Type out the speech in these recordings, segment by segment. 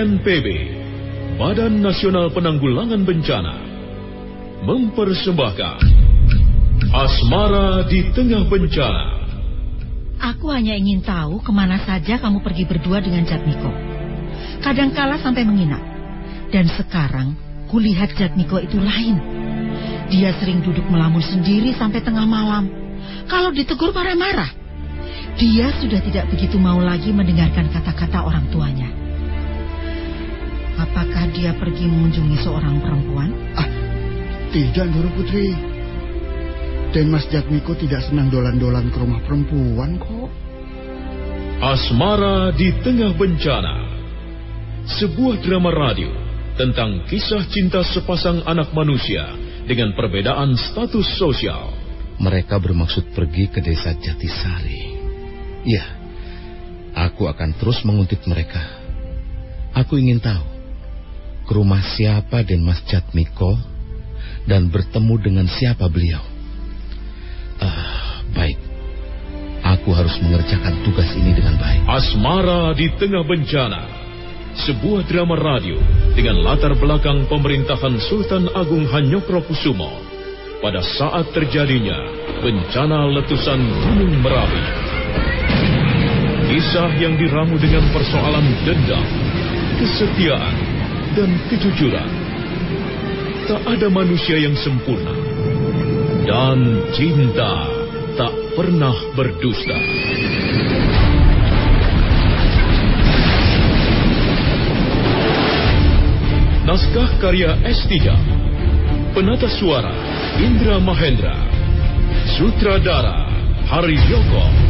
BNPB, Badan Nasional Penanggulangan Bencana, mempersembahkan Asmara di Tengah Bencana. Aku hanya ingin tahu ke mana saja kamu pergi berdua dengan Jatmiko. Kadangkala sampai menginap. Dan sekarang kulihat Jatmiko itu lain. Dia sering duduk melamun sendiri sampai tengah malam. Kalau ditegur marah-marah. Dia sudah tidak begitu mau lagi mendengarkan kata-kata orang tuanya. Apakah dia pergi mengunjungi seorang perempuan? Ah, tidak, Doro Putri. Dan Mas Jatmiko tidak senang dolan-dolan ke rumah perempuan kok. Asmara di Tengah Bencana. Sebuah drama radio tentang kisah cinta sepasang anak manusia dengan perbedaan status sosial. Mereka bermaksud pergi ke desa Jatisari. Ya, aku akan terus menguntit mereka. Aku ingin tahu ke rumah siapa Den Mas Jatmiko dan bertemu dengan siapa beliau. Ah, baik. Aku harus mengerjakan tugas ini dengan baik. Asmara di Tengah Bencana. Sebuah drama radio dengan latar belakang pemerintahan Sultan Agung Hanyokrokusumo pada saat terjadinya bencana letusan Gunung Merapi. Kisah yang diramu dengan persoalan dendam, kesetiaan, dan kejujuran. Tak ada manusia yang sempurna. Dan cinta tak pernah berdusta. Naskah karya S3 Penata suara Indra Mahendra Sutradara Hari Yoko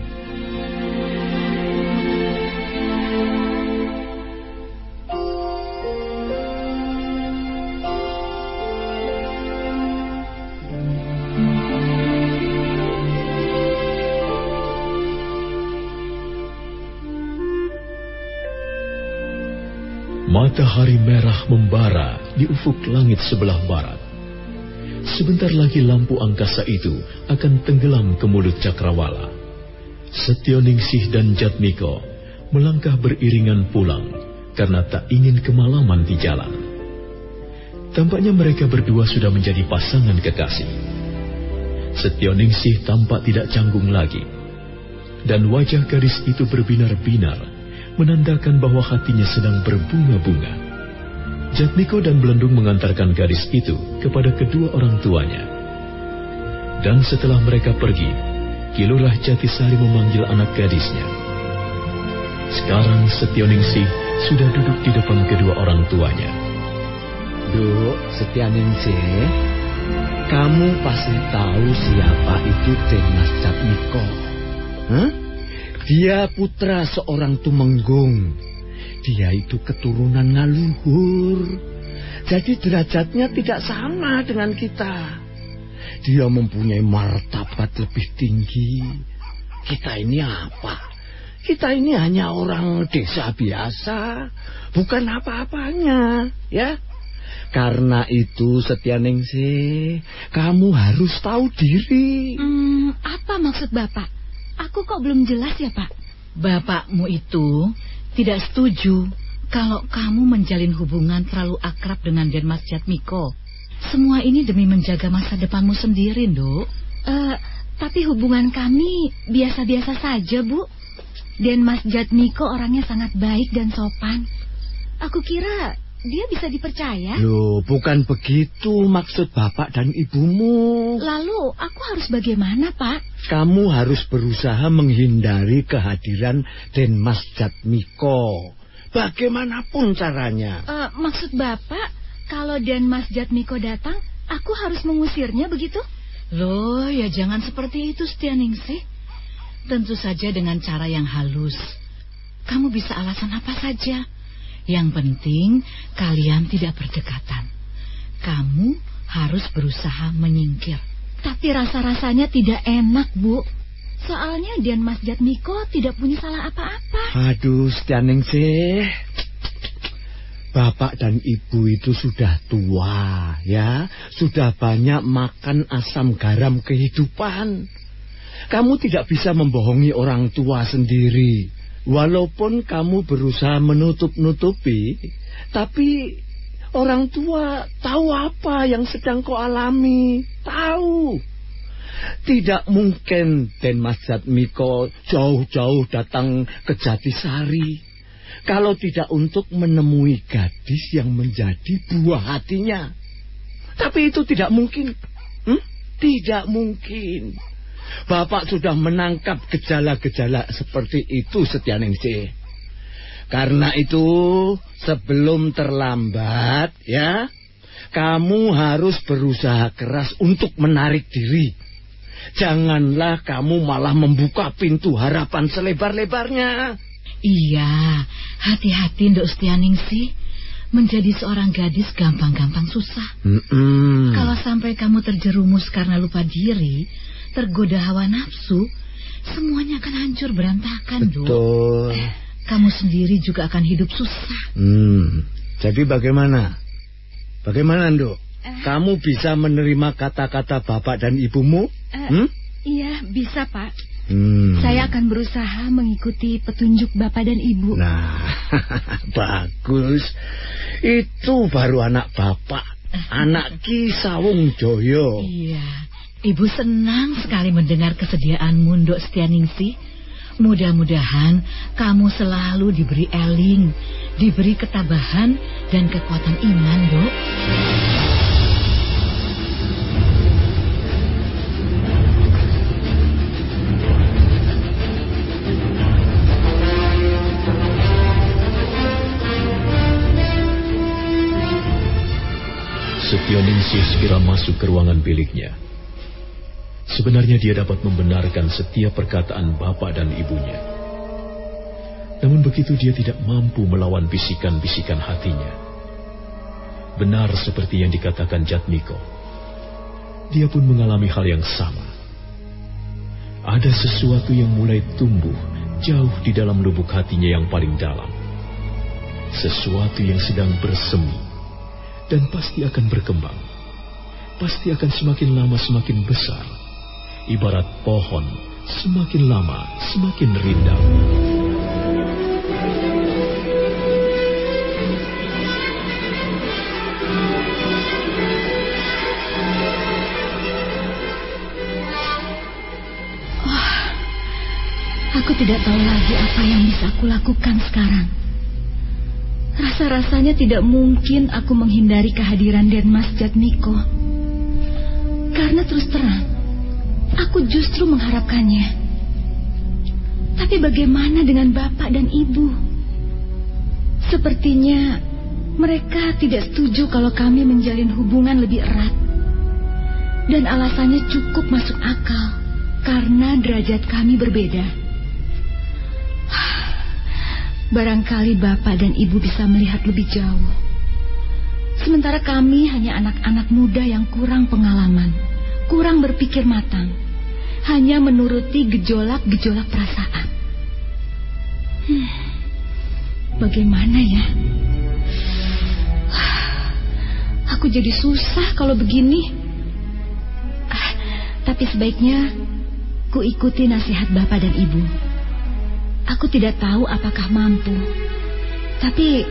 Matahari merah membara di ufuk langit sebelah barat. Sebentar lagi lampu angkasa itu akan tenggelam ke mulut cakrawala. Setioningsi dan Jatmiko melangkah beriringan pulang karena tak ingin kemalaman di jalan. Tampaknya mereka berdua sudah menjadi pasangan kekasih. Setioningsi tampak tidak canggung lagi. Dan wajah gadis itu berbinar-binar menandakan bahwa hatinya sedang berbunga-bunga. Jatmiko dan Belendung mengantarkan gadis itu kepada kedua orang tuanya. Dan setelah mereka pergi, Kilurah Jatisari memanggil anak gadisnya. Sekarang Setioningsi sudah duduk di depan kedua orang tuanya. Duk, Setianingsih, kamu pasti tahu siapa itu Mas Jatmiko. Hah? Dia putra seorang tumenggung. Dia itu keturunan ngaluhur. Jadi derajatnya tidak sama dengan kita. Dia mempunyai martabat lebih tinggi. Kita ini apa? Kita ini hanya orang desa biasa, bukan apa-apanya, ya. Karena itu Setianingsih, kamu harus tahu diri. Hmm, apa maksud Bapak? Aku kok belum jelas ya, Pak? Bapakmu itu tidak setuju kalau kamu menjalin hubungan terlalu akrab dengan Den Mas Jatmiko. Semua ini demi menjaga masa depanmu sendiri, Nduk. Uh, Tapi hubungan kami biasa-biasa saja, Bu. Dan Mas Jatmiko orangnya sangat baik dan sopan. Aku kira dia bisa dipercaya. Loh, bukan begitu maksud bapak dan ibumu. Lalu aku harus bagaimana, Pak? Kamu harus berusaha menghindari kehadiran Den Mas Jatmiko. Bagaimanapun caranya. Uh, maksud bapak, kalau Dan Mas Jatmiko datang, aku harus mengusirnya begitu? Loh, ya jangan seperti itu, Stianingsih. Tentu saja dengan cara yang halus. Kamu bisa alasan apa saja. Yang penting kalian tidak berdekatan. Kamu harus berusaha menyingkir. Tapi rasa-rasanya tidak enak, Bu. Soalnya Dian Mas Jatmiko tidak punya salah apa-apa. Aduh, sih. Bapak dan ibu itu sudah tua, ya. Sudah banyak makan asam garam kehidupan. Kamu tidak bisa membohongi orang tua sendiri. Walaupun kamu berusaha menutup-nutupi, tapi orang tua tahu apa yang sedang kau alami. Tahu. Tidak mungkin Den Mas jauh-jauh datang ke Jatisari. Kalau tidak untuk menemui gadis yang menjadi buah hatinya. Tapi itu tidak mungkin. Hmm? Tidak mungkin. Bapak sudah menangkap gejala-gejala seperti itu Setianingsih. Karena itu sebelum terlambat ya, kamu harus berusaha keras untuk menarik diri. Janganlah kamu malah membuka pintu harapan selebar-lebarnya. Iya, hati-hati Ndok Setianingsih. Menjadi seorang gadis gampang-gampang susah. Mm -mm. Kalau sampai kamu terjerumus karena lupa diri, tergoda hawa nafsu, semuanya akan hancur berantakan, Betul. Eh, kamu sendiri juga akan hidup susah. Hmm. Jadi bagaimana? Bagaimana, Nduk? Uh, Kamu bisa menerima kata-kata bapak dan ibumu? Uh, hmm? Iya, bisa, Pak. Hmm. Saya akan berusaha mengikuti petunjuk bapak dan ibu. Nah, bagus. Itu baru anak bapak. Anak Ki Sawung Joyo. Iya. Ibu senang sekali mendengar kesediaan Mundok Setianingsih. Mudah-mudahan kamu selalu diberi eling, diberi ketabahan dan kekuatan iman, Dok. Setianingsih segera masuk ke ruangan biliknya. Sebenarnya dia dapat membenarkan setiap perkataan bapak dan ibunya. Namun begitu dia tidak mampu melawan bisikan-bisikan hatinya. Benar seperti yang dikatakan Jatmiko. Dia pun mengalami hal yang sama. Ada sesuatu yang mulai tumbuh jauh di dalam lubuk hatinya yang paling dalam. Sesuatu yang sedang bersemi dan pasti akan berkembang. Pasti akan semakin lama semakin besar ibarat pohon, semakin lama semakin rindang. Oh, aku tidak tahu lagi apa yang bisa aku lakukan sekarang. Rasa-rasanya tidak mungkin aku menghindari kehadiran Denmas Jatmiko. Karena terus terang, Aku justru mengharapkannya. Tapi bagaimana dengan bapak dan ibu? Sepertinya mereka tidak setuju kalau kami menjalin hubungan lebih erat. Dan alasannya cukup masuk akal karena derajat kami berbeda. Barangkali bapak dan ibu bisa melihat lebih jauh. Sementara kami hanya anak-anak muda yang kurang pengalaman kurang berpikir matang, hanya menuruti gejolak-gejolak perasaan. Hmm, bagaimana ya? Aku jadi susah kalau begini. Ah, tapi sebaiknya ku ikuti nasihat bapak dan ibu. Aku tidak tahu apakah mampu, tapi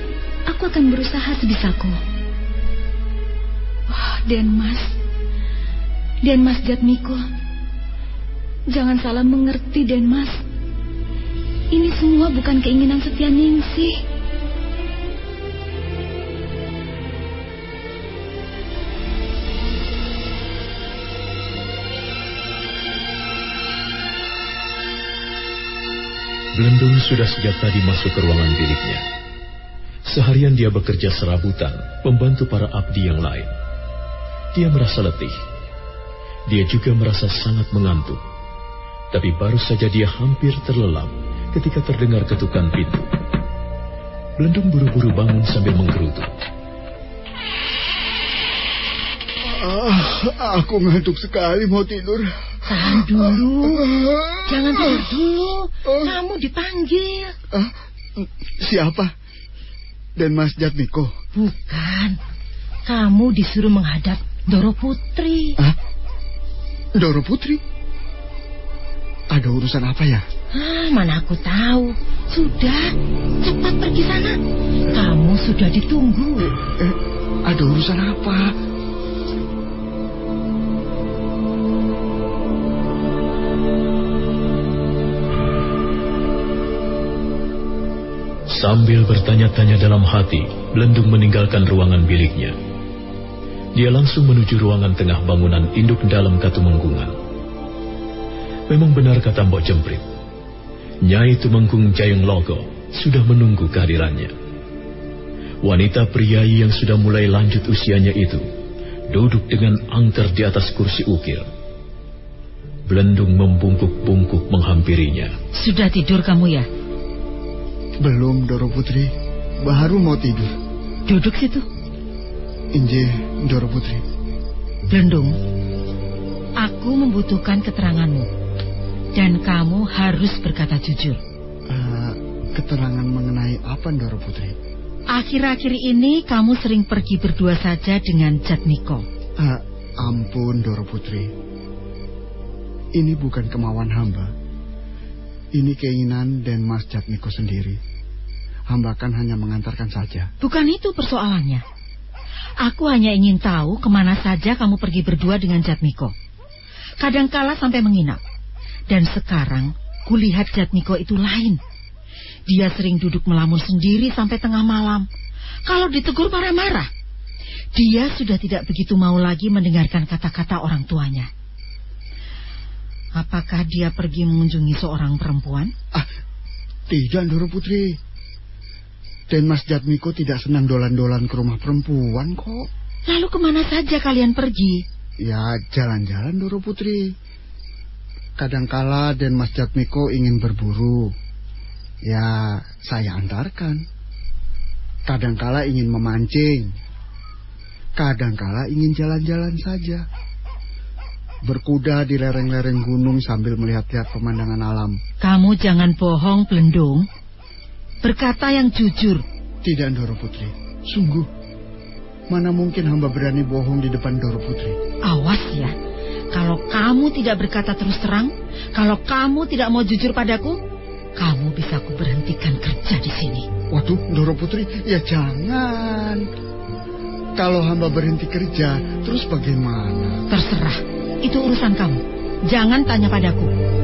aku akan berusaha sebisaku. Oh, dan Mas, dan Mas Jatmiko. Jangan salah mengerti, Denmas. Ini semua bukan keinginan setia Ningsih. Belendung sudah sejak tadi masuk ke ruangan biliknya. Seharian dia bekerja serabutan, membantu para abdi yang lain. Dia merasa letih. Dia juga merasa sangat mengantuk. Tapi baru saja dia hampir terlelap ketika terdengar ketukan pintu. Belendung buru-buru bangun sambil menggerutu. Ah, aku ngantuk sekali mau tidur. Tahan dulu. Jangan tidur dulu. Kamu dipanggil. Ah, siapa? Dan Mas Jatmiko? Bukan. Kamu disuruh menghadap Doro Putri. Ah, Doro Putri? Ada urusan apa ya? Ah, mana aku tahu. Sudah, cepat pergi sana. Kamu sudah ditunggu. Eh, ada urusan apa? Sambil bertanya-tanya dalam hati, Belendung meninggalkan ruangan biliknya. Dia langsung menuju ruangan tengah bangunan induk dalam Katumenggungan. Memang benar kata Mbok Jemprit. Nyai Tumenggung Jayeng Logo sudah menunggu kehadirannya. Wanita priayi yang sudah mulai lanjut usianya itu duduk dengan angker di atas kursi ukir. Belendung membungkuk-bungkuk menghampirinya. Sudah tidur kamu ya? Belum, Doro Putri. Baru mau tidur. Duduk situ. Inje, Doro Putri. Belendung, aku membutuhkan keteranganmu. Dan kamu harus berkata jujur. Uh, keterangan mengenai apa, Doro Putri? Akhir-akhir ini kamu sering pergi berdua saja dengan Jatmiko. Uh, ampun, Doro Putri. Ini bukan kemauan hamba. Ini keinginan dan Mas Jatmiko sendiri. Hamba kan hanya mengantarkan saja. Bukan itu persoalannya. Aku hanya ingin tahu ke mana saja kamu pergi berdua dengan Jatmiko. Kadangkala sampai menginap. Dan sekarang kulihat Jatmiko itu lain. Dia sering duduk melamun sendiri sampai tengah malam. Kalau ditegur marah-marah. Dia sudah tidak begitu mau lagi mendengarkan kata-kata orang tuanya. Apakah dia pergi mengunjungi seorang perempuan? Ah, tidak, Doro Putri. Dan Mas Jatmiko tidak senang dolan-dolan ke rumah perempuan kok. Lalu ke mana saja kalian pergi? Ya, jalan-jalan, Doro Putri. Kadangkala dan Mas Jatmiko ingin berburu. Ya, saya antarkan. Kadangkala ingin memancing. Kadangkala ingin jalan-jalan saja. Berkuda di lereng-lereng gunung sambil melihat-lihat pemandangan alam. Kamu jangan bohong, Belendung. Berkata yang jujur. Tidak, Doro Putri. Sungguh. Mana mungkin hamba berani bohong di depan Doro Putri. Awas. Kalau kamu tidak berkata terus terang, kalau kamu tidak mau jujur padaku, kamu bisa aku berhentikan kerja di sini. Waduh, Doro Putri, ya jangan. Kalau hamba berhenti kerja, terus bagaimana? Terserah, itu urusan kamu. Jangan tanya padaku.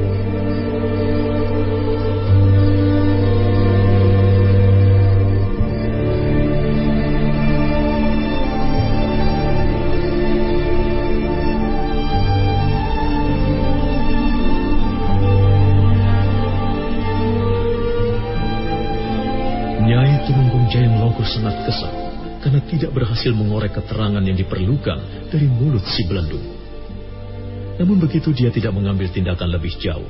Sangat kesal karena tidak berhasil mengorek keterangan yang diperlukan dari mulut si Belendung. Namun begitu dia tidak mengambil tindakan lebih jauh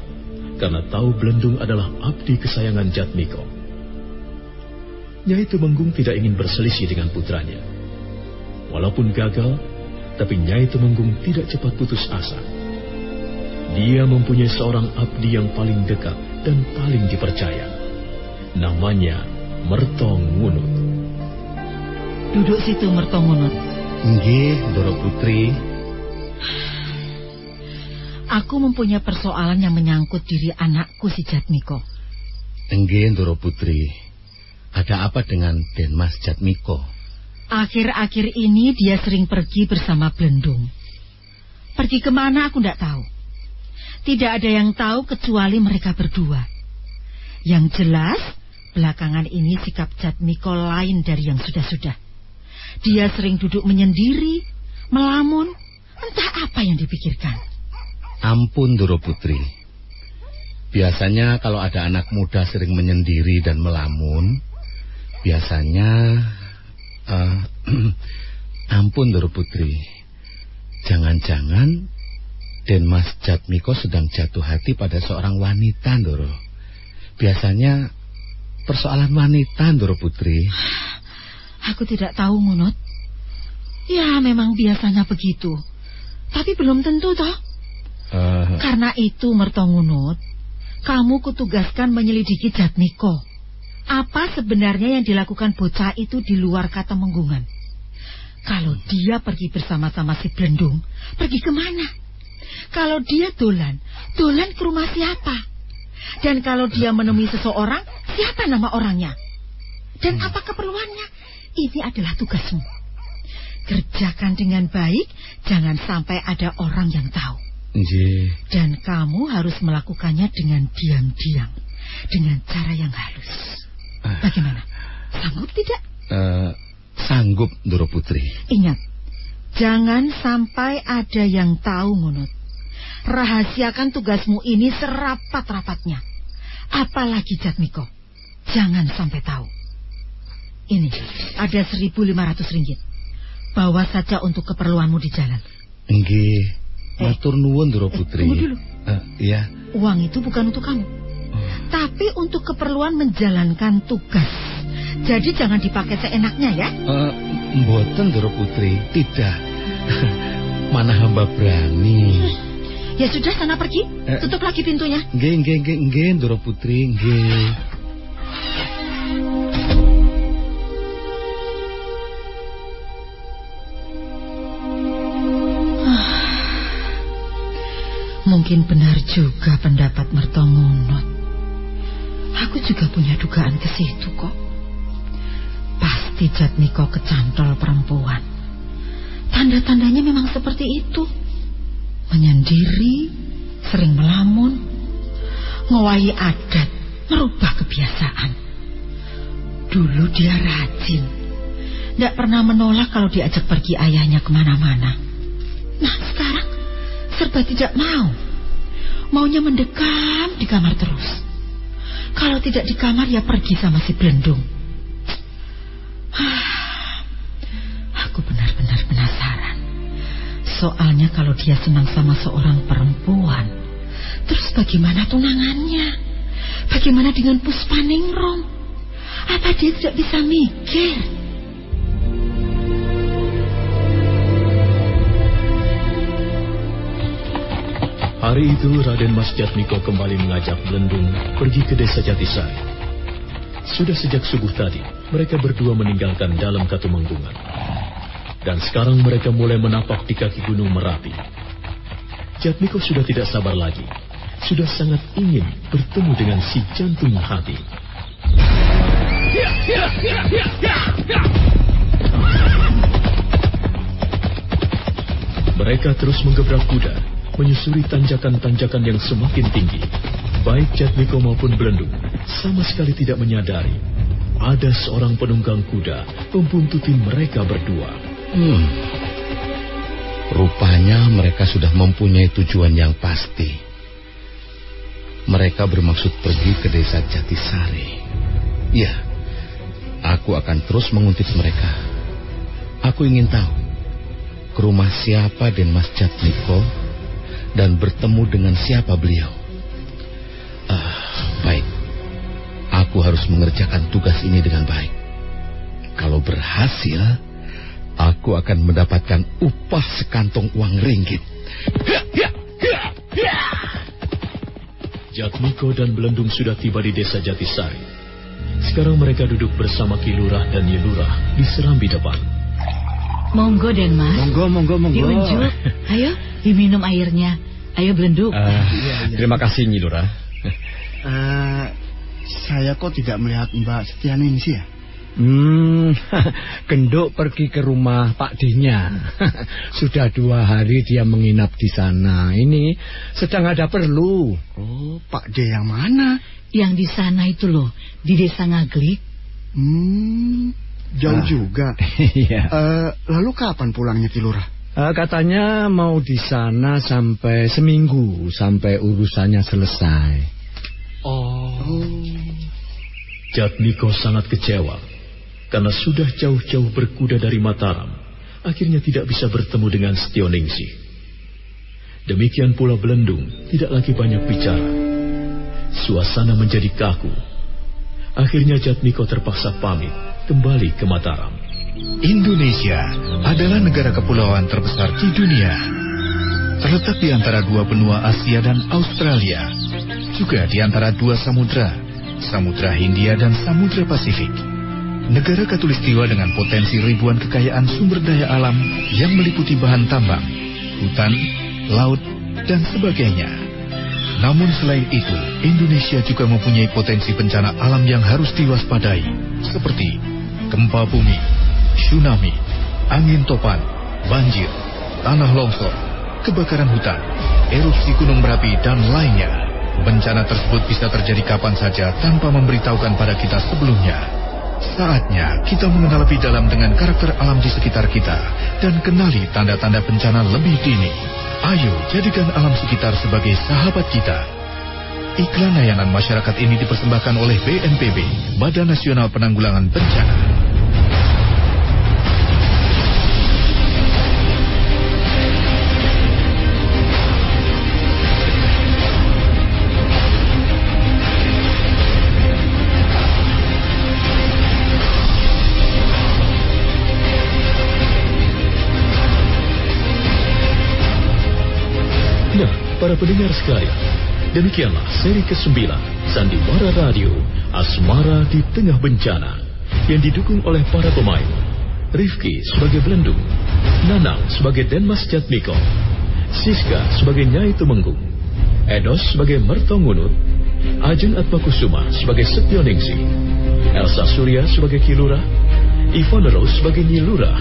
karena tahu Belendung adalah abdi kesayangan Jatmiko. Nyai Tumenggung tidak ingin berselisih dengan putranya. Walaupun gagal, tapi Nyai Tumenggung tidak cepat putus asa. Dia mempunyai seorang abdi yang paling dekat dan paling dipercaya. Namanya Mertong Ngunut. Duduk situ Mertong Ngunut. Nggih, Doro Putri. Aku mempunyai persoalan yang menyangkut diri anakku si Jatmiko. Nggih, Doro Putri. Ada apa dengan Denmas Jatmiko? Akhir-akhir ini dia sering pergi bersama Belendung. Pergi ke mana aku tidak tahu. Tidak ada yang tahu kecuali mereka berdua. Yang jelas, belakangan ini sikap Jatmiko lain dari yang sudah-sudah. Dia sering duduk menyendiri, melamun, entah apa yang dipikirkan. Ampun, Doro Putri. Biasanya kalau ada anak muda sering menyendiri dan melamun, biasanya... Uh, ampun, Doro Putri. Jangan-jangan Den Mas Jatmiko sedang jatuh hati pada seorang wanita, Doro. Biasanya persoalan wanita, Doro Putri. Aku tidak tahu, Munut. Ya, memang biasanya begitu. Tapi belum tentu, toh. Uh... Karena itu, Mertongunut, kamu kutugaskan menyelidiki Jatmiko. Apa sebenarnya yang dilakukan bocah itu di luar kata menggungan? Kalau dia pergi bersama-sama si Blendung, pergi ke mana? Kalau dia dolan, dolan ke rumah siapa? Dan kalau dia menemui seseorang, siapa nama orangnya? Dan hmm. apa keperluannya? Ini adalah tugasmu. Kerjakan dengan baik, jangan sampai ada orang yang tahu. Dan kamu harus melakukannya dengan diam-diam, dengan cara yang halus. Ah. Bagaimana? Sanggup tidak? Uh, sanggup, Doro Putri. Ingat, jangan sampai ada yang tahu, Munut. Rahasiakan tugasmu ini serapat-rapatnya. Apalagi Jatmiko. Jangan sampai tahu. Ini, ada 1.500 ringgit. Bawa saja untuk keperluanmu di jalan. Nggih, eh, matur nuwun Doro Putri. Eh, tunggu dulu. Uh, iya. Uang itu bukan untuk kamu. Oh. Tapi untuk keperluan menjalankan tugas. Jadi jangan dipakai seenaknya ya. Uh, mboten Doro Putri, tidak. Mana hamba berani. Ya sudah sana pergi. Eh, Tutup lagi pintunya. Nggih, nggih, nggih, nggih, Putri, nggih. Mungkin benar juga pendapat Mertongunot. Aku juga punya dugaan ke situ kok. Pasti Jatmiko kecantol perempuan. Tanda-tandanya memang seperti itu menyendiri, sering melamun, ngowahi adat, merubah kebiasaan. Dulu dia rajin, tidak pernah menolak kalau diajak pergi ayahnya ke mana-mana. Nah sekarang serba tidak mau, maunya mendekam di kamar terus. Kalau tidak di kamar ya pergi sama si Belendung. Aku benar-benar penasaran. Soalnya kalau dia senang sama seorang perempuan, terus bagaimana tunangannya? Bagaimana dengan Puspaningrum? Apa dia tidak bisa mikir? Hari itu Raden Mas Jatmiko kembali mengajak Belendung pergi ke desa Jatisari. Sudah sejak subuh tadi, mereka berdua meninggalkan dalam Katumenggungan. Dan sekarang mereka mulai menapak di kaki gunung Merapi. Jatmiko sudah tidak sabar lagi. Sudah sangat ingin bertemu dengan si jantung hati. Mereka terus menggebrak kuda, menyusuri tanjakan-tanjakan yang semakin tinggi. Baik Jatmiko maupun Belendung sama sekali tidak menyadari ada seorang penunggang kuda membuntuti mereka berdua. Hmm. Rupanya mereka sudah mempunyai tujuan yang pasti. Mereka bermaksud pergi ke desa Jatisari. Ya, aku akan terus menguntit mereka. Aku ingin tahu ke rumah siapa dan Mas Jatniko dan bertemu dengan siapa beliau. Ah, baik. Aku harus mengerjakan tugas ini dengan baik. Kalau berhasil, aku akan mendapatkan upah sekantong uang ringgit. Jatmiko dan Belendung sudah tiba di desa Jatisari. Sekarang mereka duduk bersama Kilurah dan Yelurah di serambi depan. Monggo dan mas. Monggo, monggo, monggo. Diunjuk. Ayo, diminum airnya. Ayo Belendung. Uh, iya, iya. Terima kasih Nyilurah. Uh, saya kok tidak melihat Mbak Setiani ini sih ya? Hmm, Genduk pergi ke rumah Pak Dinya. Sudah dua hari dia menginap di sana. Ini sedang ada perlu. Oh, Pak D yang mana? Yang di sana itu loh, di desa Ngaglik. Hmm, jauh Ah. juga. Iya. Eh, lalu kapan pulangnya Kilurah? Eh, katanya mau di sana sampai seminggu sampai urusannya selesai. Oh. Jatmiko sangat kecewa karena sudah jauh-jauh berkuda dari Mataram, akhirnya tidak bisa bertemu dengan Setioningsi. Demikian pula Belendung tidak lagi banyak bicara. Suasana menjadi kaku. Akhirnya Jatmiko terpaksa pamit kembali ke Mataram. Indonesia adalah negara kepulauan terbesar di dunia. Terletak di antara dua benua Asia dan Australia. Juga di antara dua samudra, Samudra Hindia dan Samudra Pasifik. Negara katulistiwa dengan potensi ribuan kekayaan sumber daya alam yang meliputi bahan tambang, hutan, laut, dan sebagainya. Namun selain itu, Indonesia juga mempunyai potensi bencana alam yang harus diwaspadai, seperti gempa bumi, tsunami, angin topan, banjir, tanah longsor, kebakaran hutan, erupsi gunung berapi, dan lainnya. Bencana tersebut bisa terjadi kapan saja tanpa memberitahukan pada kita sebelumnya. Saatnya kita mengenal lebih dalam dengan karakter alam di sekitar kita dan kenali tanda-tanda bencana lebih dini. Ayo jadikan alam sekitar sebagai sahabat kita. Iklan layanan masyarakat ini dipersembahkan oleh BNPB, Badan Nasional Penanggulangan Bencana. Para pendengar sekalian, demikianlah seri ke-9 Sandiwara Radio Asmara di Tengah Bencana yang didukung oleh para pemain. Rifki sebagai Belendung, Nanang sebagai Denmas Jatmiko, Siska sebagai Nyai Tumenggung, Edos sebagai Mertongunut, Ajeng Atmakusuma sebagai Setioningsi, Elsa Surya sebagai Kilurah, Ivan Rose sebagai Nyilurah,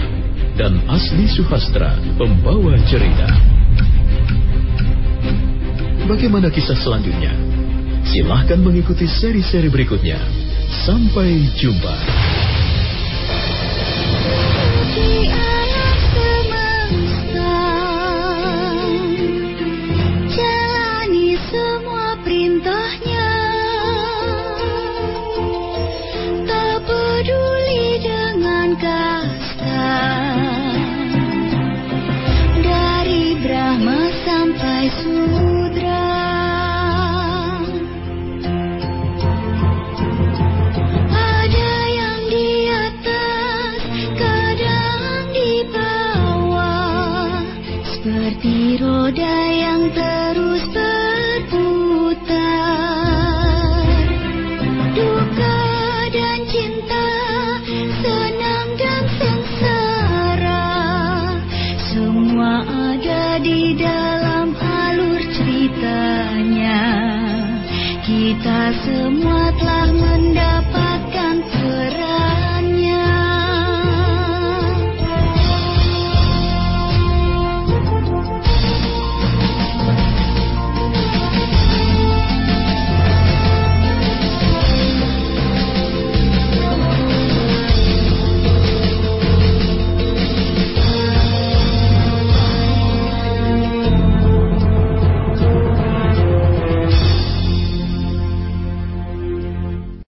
dan Asli Suhastra pembawa cerita. Bagaimana kisah selanjutnya? Silahkan mengikuti seri-seri berikutnya. Sampai jumpa.